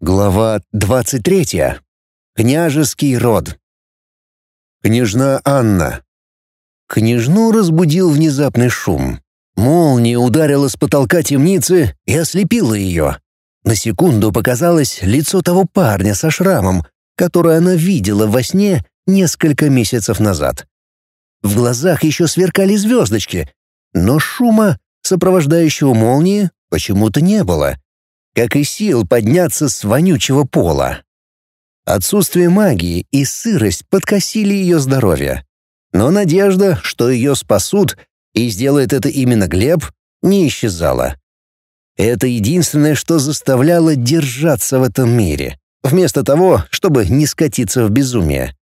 Глава 23. Княжеский род. Княжна Анна. Княжну разбудил внезапный шум. Молния ударила с потолка темницы и ослепила ее. На секунду показалось лицо того парня со шрамом, которое она видела во сне несколько месяцев назад. В глазах еще сверкали звездочки, но шума, сопровождающего молнии, почему-то не было — как и сил подняться с вонючего пола. Отсутствие магии и сырость подкосили ее здоровье. Но надежда, что ее спасут, и сделает это именно Глеб, не исчезала. Это единственное, что заставляло держаться в этом мире, вместо того, чтобы не скатиться в безумие.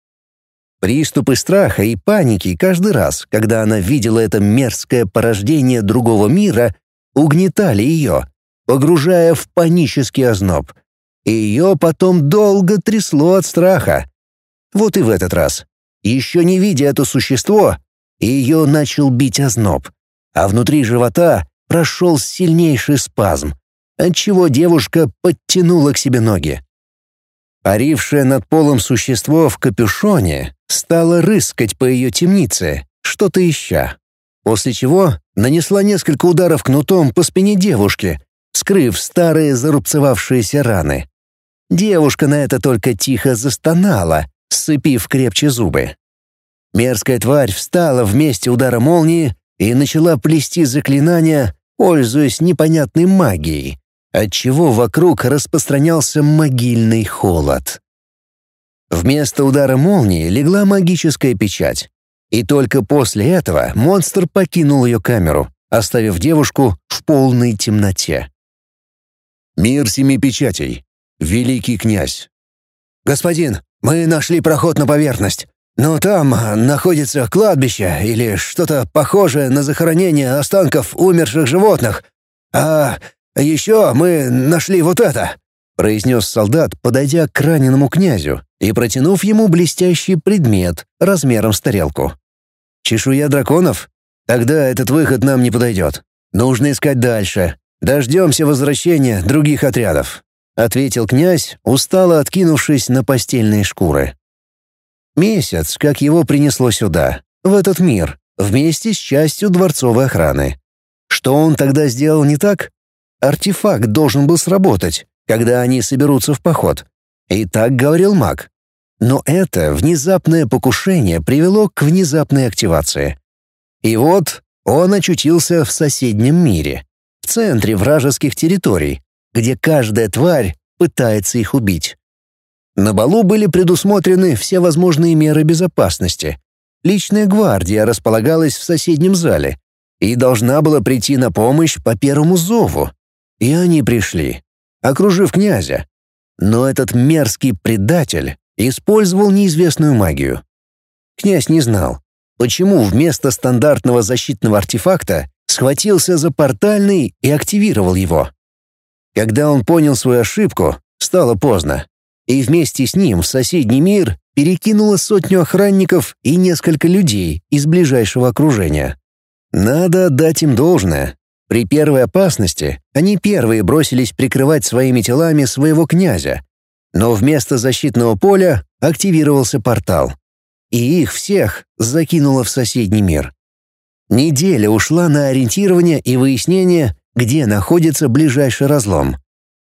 Приступы страха и паники каждый раз, когда она видела это мерзкое порождение другого мира, угнетали ее, погружая в панический озноб. Ее потом долго трясло от страха. Вот и в этот раз. Еще не видя это существо, ее начал бить озноб, а внутри живота прошел сильнейший спазм, отчего девушка подтянула к себе ноги. Парившее над полом существо в капюшоне стало рыскать по ее темнице, что-то ища. После чего нанесла несколько ударов кнутом по спине девушки, скрыв старые зарубцевавшиеся раны. Девушка на это только тихо застонала, сцепив крепче зубы. Мерзкая тварь встала вместе удара молнии и начала плести заклинания, пользуясь непонятной магией, отчего вокруг распространялся могильный холод. Вместо удара молнии легла магическая печать, и только после этого монстр покинул ее камеру, оставив девушку в полной темноте. Мир семи печатей. Великий князь. Господин, мы нашли проход на поверхность. Но там находится кладбище или что-то похожее на захоронение останков умерших животных. А еще мы нашли вот это, произнес солдат, подойдя к раненому князю и протянув ему блестящий предмет размером с тарелку. Чешуя драконов? Тогда этот выход нам не подойдет. Нужно искать дальше. Дождемся возвращения других отрядов», — ответил князь, устало откинувшись на постельные шкуры. Месяц, как его принесло сюда, в этот мир, вместе с частью дворцовой охраны. Что он тогда сделал не так? Артефакт должен был сработать, когда они соберутся в поход. И так говорил маг. Но это внезапное покушение привело к внезапной активации. И вот он очутился в соседнем мире в центре вражеских территорий, где каждая тварь пытается их убить. На балу были предусмотрены все возможные меры безопасности. Личная гвардия располагалась в соседнем зале и должна была прийти на помощь по первому зову. И они пришли, окружив князя. Но этот мерзкий предатель использовал неизвестную магию. Князь не знал, почему вместо стандартного защитного артефакта схватился за портальный и активировал его. Когда он понял свою ошибку, стало поздно, и вместе с ним в соседний мир перекинуло сотню охранников и несколько людей из ближайшего окружения. Надо отдать им должное. При первой опасности они первые бросились прикрывать своими телами своего князя, но вместо защитного поля активировался портал. И их всех закинуло в соседний мир. Неделя ушла на ориентирование и выяснение, где находится ближайший разлом.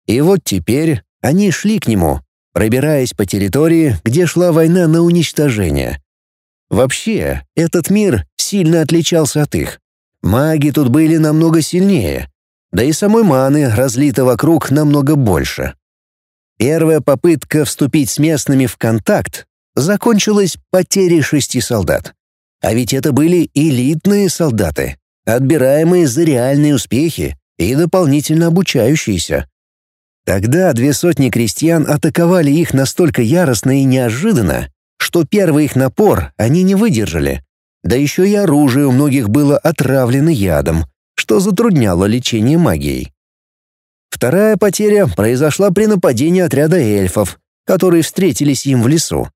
И вот теперь они шли к нему, пробираясь по территории, где шла война на уничтожение. Вообще, этот мир сильно отличался от их. Маги тут были намного сильнее, да и самой маны разлито вокруг намного больше. Первая попытка вступить с местными в контакт закончилась потерей шести солдат. А ведь это были элитные солдаты, отбираемые за реальные успехи и дополнительно обучающиеся. Тогда две сотни крестьян атаковали их настолько яростно и неожиданно, что первый их напор они не выдержали. Да еще и оружие у многих было отравлено ядом, что затрудняло лечение магией. Вторая потеря произошла при нападении отряда эльфов, которые встретились им в лесу.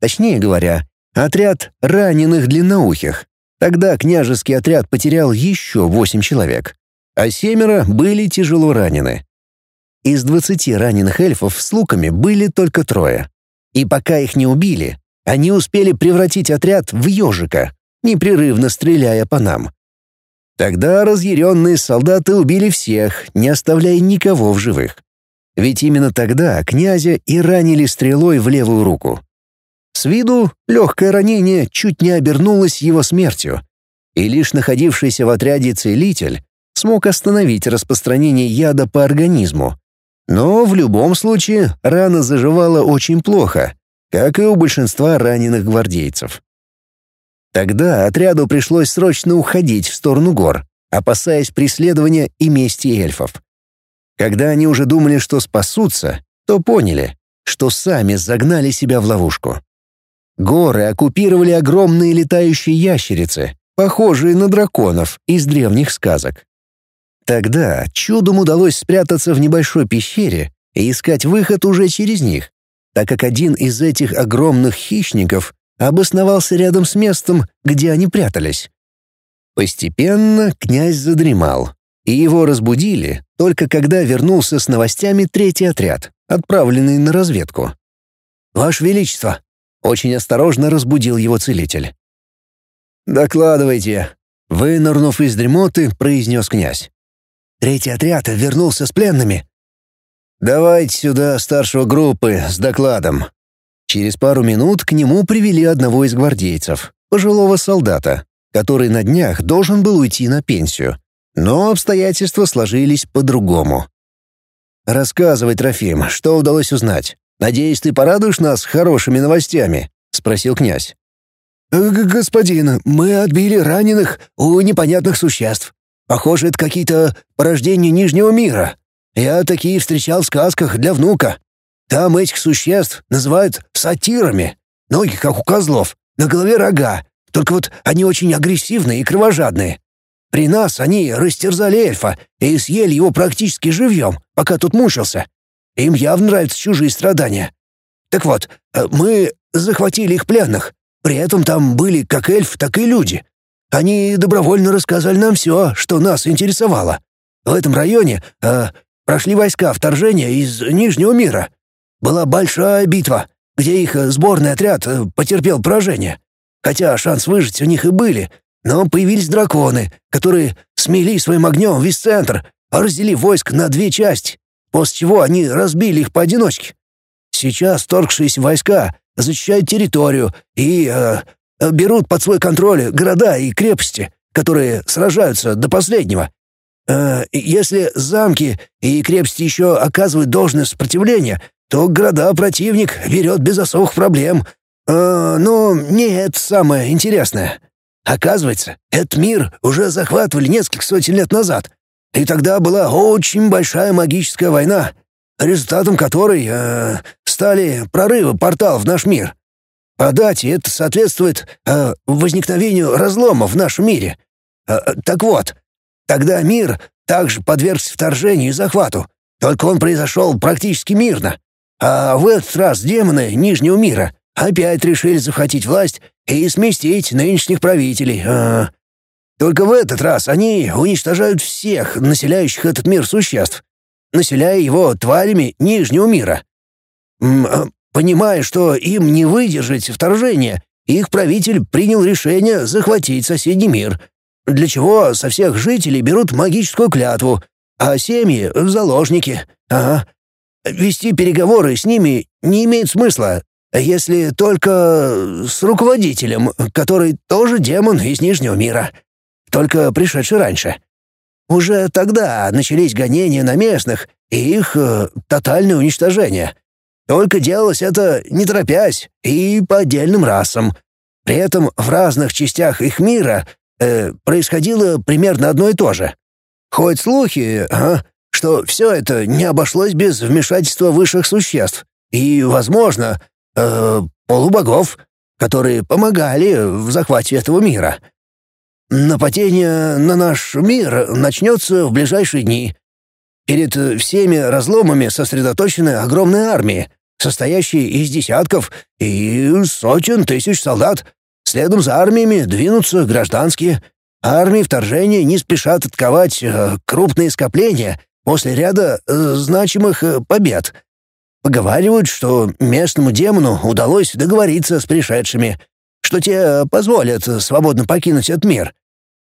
Точнее говоря, Отряд раненых длинноухих. Тогда княжеский отряд потерял еще восемь человек, а семеро были тяжело ранены. из двадцати раненых эльфов с луками были только трое. И пока их не убили, они успели превратить отряд в ежика, непрерывно стреляя по нам. Тогда разъяренные солдаты убили всех, не оставляя никого в живых. Ведь именно тогда князя и ранили стрелой в левую руку. С виду легкое ранение чуть не обернулось его смертью, и лишь находившийся в отряде целитель смог остановить распространение яда по организму. Но в любом случае рана заживала очень плохо, как и у большинства раненых гвардейцев. Тогда отряду пришлось срочно уходить в сторону гор, опасаясь преследования и мести эльфов. Когда они уже думали, что спасутся, то поняли, что сами загнали себя в ловушку. Горы оккупировали огромные летающие ящерицы, похожие на драконов из древних сказок. Тогда чудом удалось спрятаться в небольшой пещере и искать выход уже через них, так как один из этих огромных хищников обосновался рядом с местом, где они прятались. Постепенно князь задремал, и его разбудили только когда вернулся с новостями третий отряд, отправленный на разведку. «Ваше Величество!» — очень осторожно разбудил его целитель. «Докладывайте», — вынырнув из дремоты, произнес князь. «Третий отряд вернулся с пленными». «Давайте сюда старшего группы с докладом». Через пару минут к нему привели одного из гвардейцев, пожилого солдата, который на днях должен был уйти на пенсию. Но обстоятельства сложились по-другому. «Рассказывай, Трофим, что удалось узнать? Надеюсь, ты порадуешь нас хорошими новостями?» — спросил князь. Э, «Господин, мы отбили раненых у непонятных существ. Похоже, это какие-то порождения Нижнего мира. Я такие встречал в сказках для внука. Там этих существ называют сатирами. Ноги, как у козлов, на голове рога. Только вот они очень агрессивные и кровожадные. При нас они растерзали эльфа и съели его практически живьем, пока тут мучился. Им явно нравятся чужие страдания. Так вот, э, мы захватили их пленных, при этом там были как эльф, так и люди. Они добровольно рассказали нам все, что нас интересовало. В этом районе э, прошли войска вторжения из Нижнего мира. Была большая битва, где их сборный отряд э, потерпел поражение. Хотя шанс выжить у них и были, но появились драконы, которые смели своим огнем весь центр, разделив войск на две части, после чего они разбили их поодиночке. Сейчас торгшиеся войска защищают территорию и э, берут под свой контроль города и крепости, которые сражаются до последнего. Э, если замки и крепости еще оказывают должное сопротивление, то города противник берет без особых проблем. Э, но не это самое интересное. Оказывается, этот мир уже захватывали несколько сотен лет назад, и тогда была очень большая магическая война, результатом которой э, стали прорывы порталов в наш мир. По дате это соответствует э, возникновению разлома в нашем мире. Э, так вот, тогда мир также подвергся вторжению и захвату, только он произошел практически мирно. А в этот раз демоны Нижнего мира опять решили захватить власть и сместить нынешних правителей. А, только в этот раз они уничтожают всех населяющих этот мир существ, населяя его тварями Нижнего мира. А, понимая, что им не выдержать вторжения, их правитель принял решение захватить соседний мир, для чего со всех жителей берут магическую клятву, а семьи — в заложники. Ага. Вести переговоры с ними не имеет смысла, если только с руководителем, который тоже демон из Нижнего мира, только пришедший раньше. Уже тогда начались гонения на местных и их э, тотальное уничтожение. Только делалось это не торопясь и по отдельным расам. При этом в разных частях их мира э, происходило примерно одно и то же. Хоть слухи, ага, что все это не обошлось без вмешательства высших существ, и, возможно, э, полубогов, которые помогали в захвате этого мира. Нападение на наш мир начнется в ближайшие дни. Перед всеми разломами сосредоточены огромные армии, состоящие из десятков и сотен тысяч солдат. Следом за армиями двинутся гражданские. Армии вторжения не спешат атаковать э, крупные скопления после ряда э, значимых э, побед. Поговаривают, что местному демону удалось договориться с пришедшими, что те позволят свободно покинуть этот мир.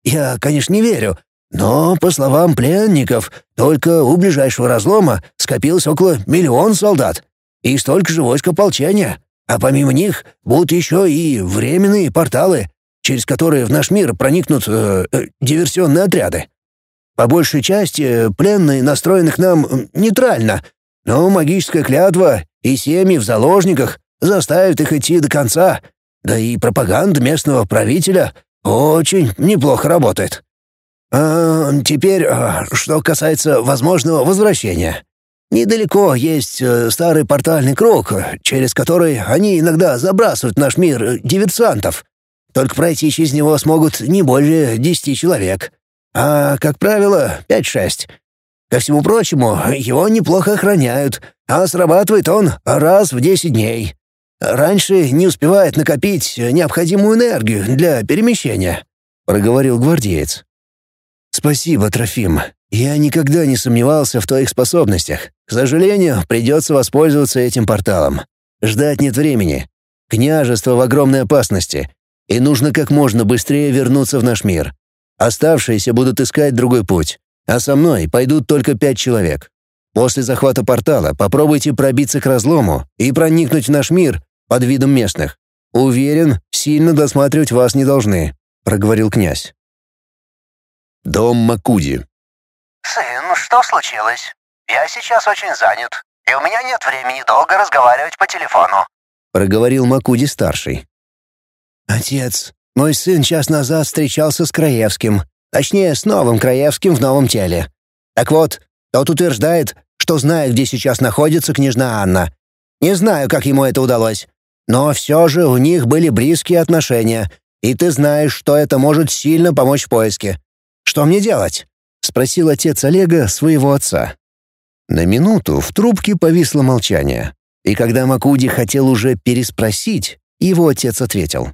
Я, конечно, не верю, но, по словам пленников, только у ближайшего разлома скопилось около миллиона солдат и столько же войск ополчения. А помимо них будут еще и временные порталы, через которые в наш мир проникнут э, э, диверсионные отряды. По большей части пленные настроены к нам нейтрально, но магическая клятва и семьи в заложниках заставят их идти до конца, да и пропаганда местного правителя очень неплохо работает. А теперь, а, что касается возможного возвращения. Недалеко есть э, старый портальный круг, через который они иногда забрасывают наш мир э, диверсантов. Только пройти через него смогут не более десяти человек. А, как правило, пять-шесть. Ко всему прочему, его неплохо охраняют, а срабатывает он раз в десять дней. Раньше не успевает накопить необходимую энергию для перемещения», — проговорил гвардеец. «Спасибо, Трофим. Я никогда не сомневался в твоих способностях. К сожалению, придется воспользоваться этим порталом. Ждать нет времени. Княжество в огромной опасности, и нужно как можно быстрее вернуться в наш мир. Оставшиеся будут искать другой путь, а со мной пойдут только пять человек. После захвата портала попробуйте пробиться к разлому и проникнуть в наш мир под видом местных. Уверен, сильно досматривать вас не должны», — проговорил князь. Дом Макуди. «Сын, что случилось? Я сейчас очень занят, и у меня нет времени долго разговаривать по телефону», — проговорил Макуди-старший. «Отец, мой сын час назад встречался с Краевским, точнее, с новым Краевским в новом теле. Так вот, тот утверждает, что знает, где сейчас находится княжна Анна. Не знаю, как ему это удалось, но все же у них были близкие отношения, и ты знаешь, что это может сильно помочь в поиске. Что мне делать?» — спросил отец Олега своего отца. На минуту в трубке повисло молчание, и когда Макуди хотел уже переспросить, его отец ответил.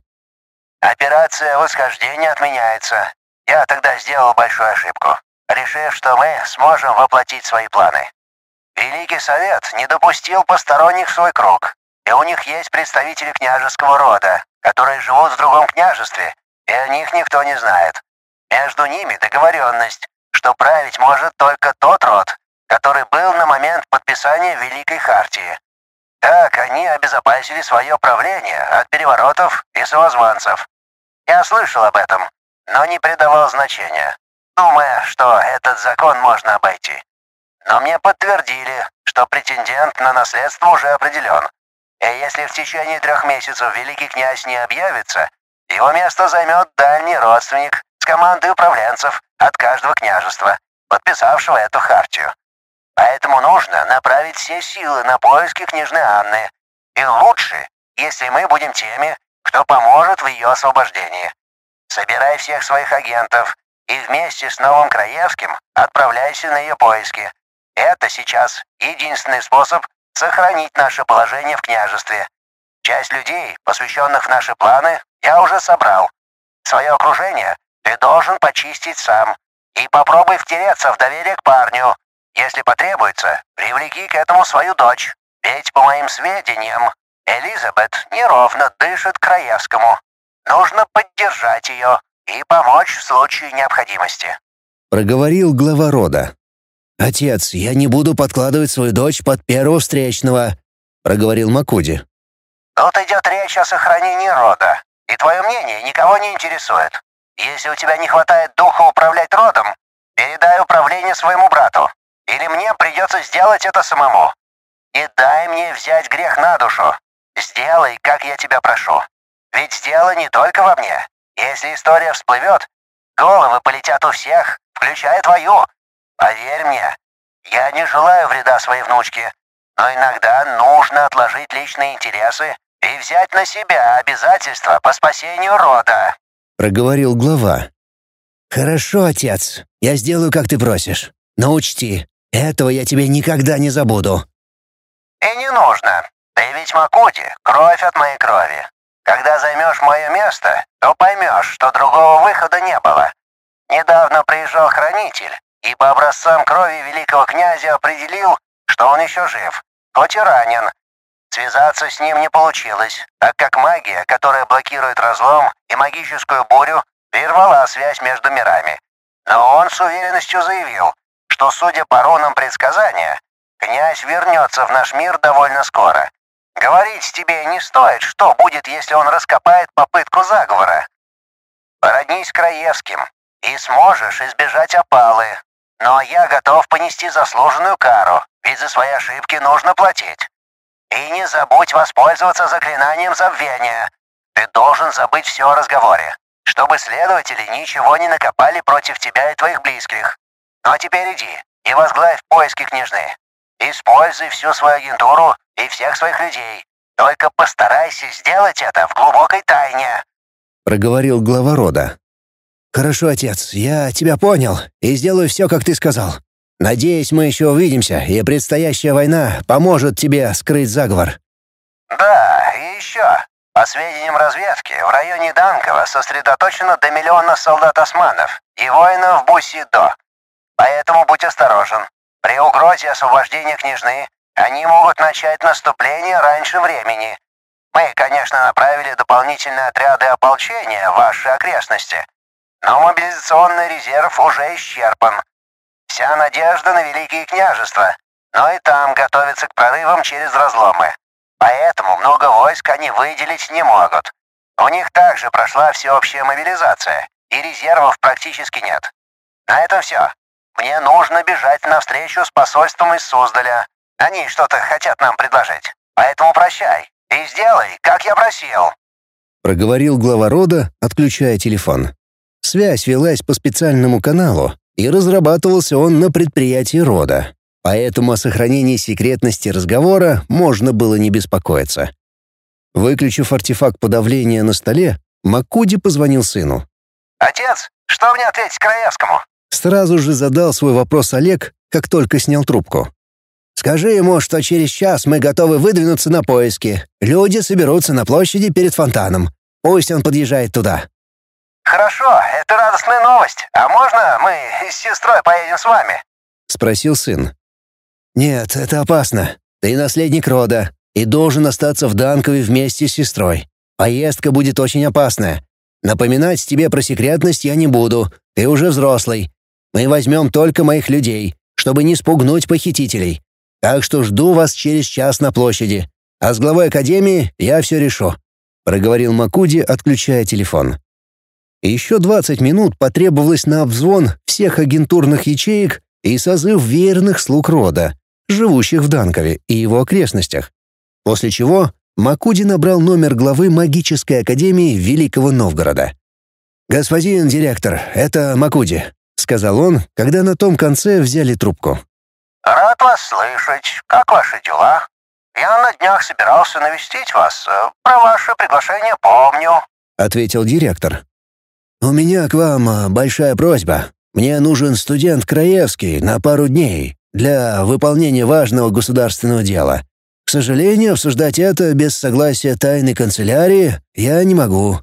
«Операция восхождения отменяется. Я тогда сделал большую ошибку, решив, что мы сможем воплотить свои планы. Великий Совет не допустил посторонних в свой круг, и у них есть представители княжеского рода, которые живут в другом княжестве, и о них никто не знает. Между ними договоренность, что править может только тот род, который был на момент подписания Великой Хартии. Так они обезопасили свое правление от переворотов и самозванцев. Я слышал об этом, но не придавал значения, думая, что этот закон можно обойти. Но мне подтвердили, что претендент на наследство уже определен. И если в течение трех месяцев великий князь не объявится, его место займет дальний родственник с командой управленцев от каждого княжества, подписавшего эту хартию. Поэтому нужно направить все силы на поиски княжны Анны. И лучше, если мы будем теми, кто поможет в ее освобождении. Собирай всех своих агентов и вместе с Новым Краевским отправляйся на ее поиски. Это сейчас единственный способ сохранить наше положение в княжестве. Часть людей, посвященных в наши планы, я уже собрал. Свое окружение ты должен почистить сам. И попробуй втереться в доверие к парню. Если потребуется, привлеки к этому свою дочь. Ведь, по моим сведениям, Элизабет неровно дышит Краевскому. Нужно поддержать ее и помочь в случае необходимости. Проговорил глава рода. «Отец, я не буду подкладывать свою дочь под первого встречного», — проговорил Макуди. «Тут идет речь о сохранении рода, и твое мнение никого не интересует. Если у тебя не хватает духа управлять родом, передай управление своему брату. Или мне придется сделать это самому. И дай мне взять грех на душу. Сделай, как я тебя прошу. Ведь дело не только во мне. Если история всплывет, головы полетят у всех, включая твою. Поверь мне, я не желаю вреда своей внучке, но иногда нужно отложить личные интересы и взять на себя обязательства по спасению рода проговорил глава. «Хорошо, отец, я сделаю, как ты просишь. Но учти, этого я тебе никогда не забуду». «И не нужно. Ты ведь Макути, кровь от моей крови. Когда займешь мое место, то поймешь, что другого выхода не было. Недавно приезжал хранитель и по образцам крови великого князя определил, что он еще жив, хоть и ранен. Связаться с ним не получилось, так как магия, которая блокирует разлом и магическую бурю, прервала связь между мирами. Но он с уверенностью заявил, что, судя по рунам предсказания, князь вернется в наш мир довольно скоро. Говорить тебе не стоит, что будет, если он раскопает попытку заговора. Породнись Краевским, и сможешь избежать опалы. Но я готов понести заслуженную кару, ведь за свои ошибки нужно платить. И не забудь воспользоваться заклинанием забвения. Ты должен забыть все о разговоре, чтобы следователи ничего не накопали против тебя и твоих близких. Ну а теперь иди и возглавь поиски княжны. Используй всю свою агентуру и всех своих людей. Только постарайся сделать это в глубокой тайне», — проговорил глава рода. «Хорошо, отец, я тебя понял и сделаю все, как ты сказал. Надеюсь, мы еще увидимся, и предстоящая война поможет тебе скрыть заговор». «Да, и еще. По сведениям разведки, в районе Данкова сосредоточено до миллиона солдат-османов и воинов Бусидо. Поэтому будь осторожен. При угрозе освобождения княжны они могут начать наступление раньше времени. Мы, конечно, направили дополнительные отряды ополчения в ваши окрестности, но мобилизационный резерв уже исчерпан. Вся надежда на Великие княжества, но и там готовятся к прорывам через разломы. Поэтому много войск они выделить не могут. У них также прошла всеобщая мобилизация, и резервов практически нет. На этом все. Мне нужно бежать навстречу с посольством из Суздаля. Они что-то хотят нам предложить. Поэтому прощай и сделай, как я просил». Проговорил глава рода, отключая телефон. Связь велась по специальному каналу, и разрабатывался он на предприятии рода. Поэтому о сохранении секретности разговора можно было не беспокоиться. Выключив артефакт подавления на столе, Макуди позвонил сыну. «Отец, что мне ответить Краевскому?» Сразу же задал свой вопрос Олег, как только снял трубку. «Скажи ему, что через час мы готовы выдвинуться на поиски. Люди соберутся на площади перед фонтаном. Пусть он подъезжает туда». «Хорошо, это радостная новость. А можно мы с сестрой поедем с вами?» — спросил сын. «Нет, это опасно. Ты наследник рода и должен остаться в Данкове вместе с сестрой. Поездка будет очень опасная. Напоминать тебе про секретность я не буду, ты уже взрослый. Мы возьмем только моих людей, чтобы не спугнуть похитителей. Так что жду вас через час на площади. А с главой академии я все решу», — проговорил Макуди, отключая телефон. Еще 20 минут потребовалось на обзвон всех агентурных ячеек и созыв верных слуг рода, живущих в Данкове и его окрестностях. После чего Макуди набрал номер главы магической академии Великого Новгорода. «Господин директор, это Макуди», — сказал он, когда на том конце взяли трубку. «Рад вас слышать. Как ваши дела? Я на днях собирался навестить вас. Про ваше приглашение помню», — ответил директор. «У меня к вам э, большая просьба. Мне нужен студент Краевский на пару дней для выполнения важного государственного дела. К сожалению, обсуждать это без согласия тайной канцелярии я не могу.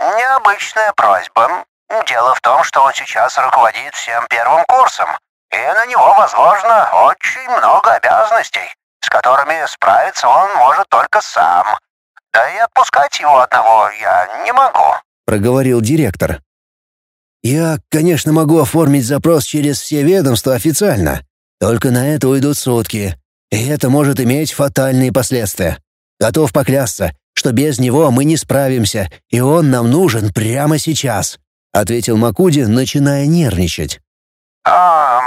«Необычная просьба. Дело в том, что он сейчас руководит всем первым курсом, и на него возложено очень много обязанностей, с которыми справиться он может только сам. Да и отпускать его одного я не могу», — проговорил директор. «Я, конечно, могу оформить запрос через все ведомства официально, только на это уйдут сутки, и это может иметь фатальные последствия. Готов поклясться, что без него мы не справимся, и он нам нужен прямо сейчас», — ответил Макуди, начиная нервничать. «Эм,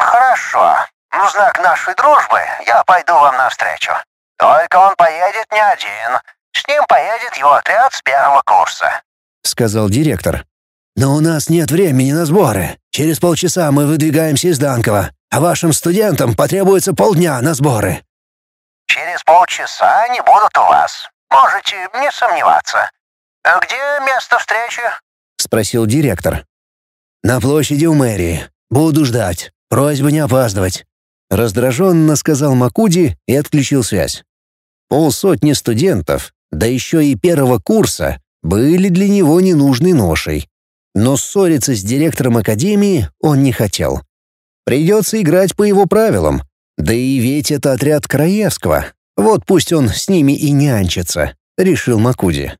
хорошо. В знак нашей дружбы я пойду вам навстречу. Только он поедет не один. С ним поедет его отряд с первого курса», — сказал директор. «Но у нас нет времени на сборы. Через полчаса мы выдвигаемся из Данкова, а вашим студентам потребуется полдня на сборы». «Через полчаса они будут у вас. Можете не сомневаться. А где место встречи?» — спросил директор. «На площади у мэрии. Буду ждать. Просьба не опаздывать», — раздраженно сказал Макуди и отключил связь. Полсотни студентов, да еще и первого курса, были для него ненужной ношей. Но ссориться с директором академии он не хотел. Придется играть по его правилам. Да и ведь это отряд Краевского. Вот пусть он с ними и нянчится», — решил Макуди.